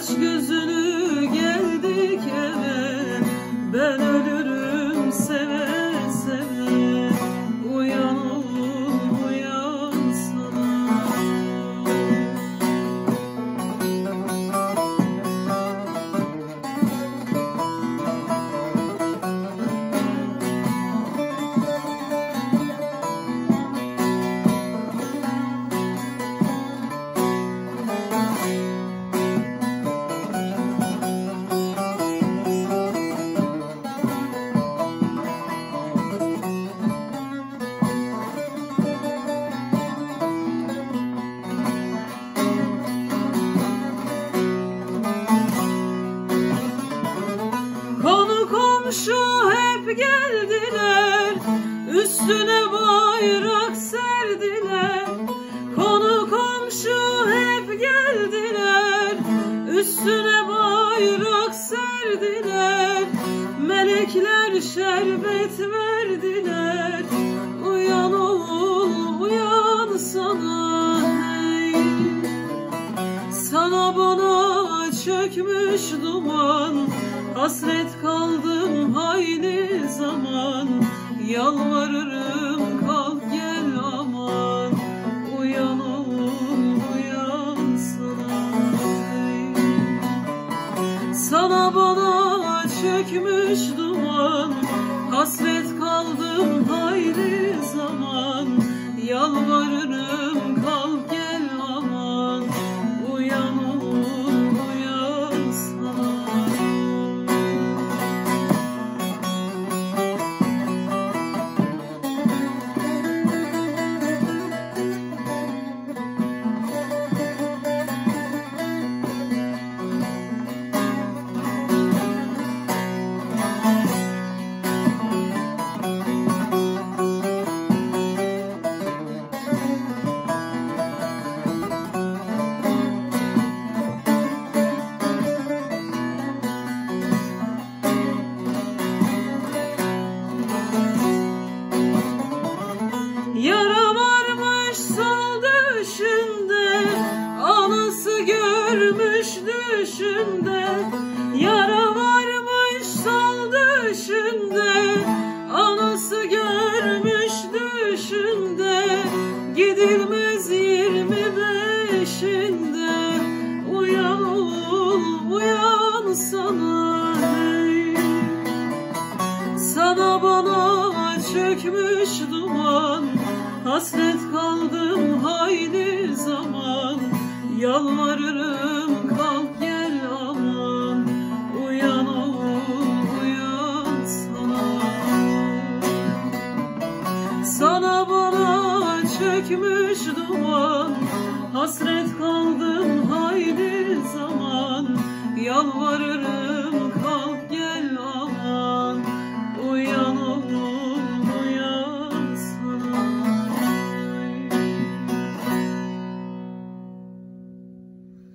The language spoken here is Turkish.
Aç gözünü. Üstüne bayrak serdiler. Konu komşu hep geldiler. Üstüne bayrak serdiler. Melekler şerbet verdiler. Uyan oğul uyan sana hey. Sana bana çökmüş duman. Hasret kaldım zaman Yalvarırım kalk gel aman. Uyan hey. Sana bana çökmüş duman. Hasret kaldım hayli zaman. Yalvarırım görmüş düşünde Yara varmış sol düşünde. Anası görmüş düşünde. Gidilmez yirmi beşinde. Uyan oğul uyan sana hey sana bana çökmüş duman. Hasret kaldım hayli zaman. Yalvarırım duman Hasret kaldım hayli zaman. Yalvarırım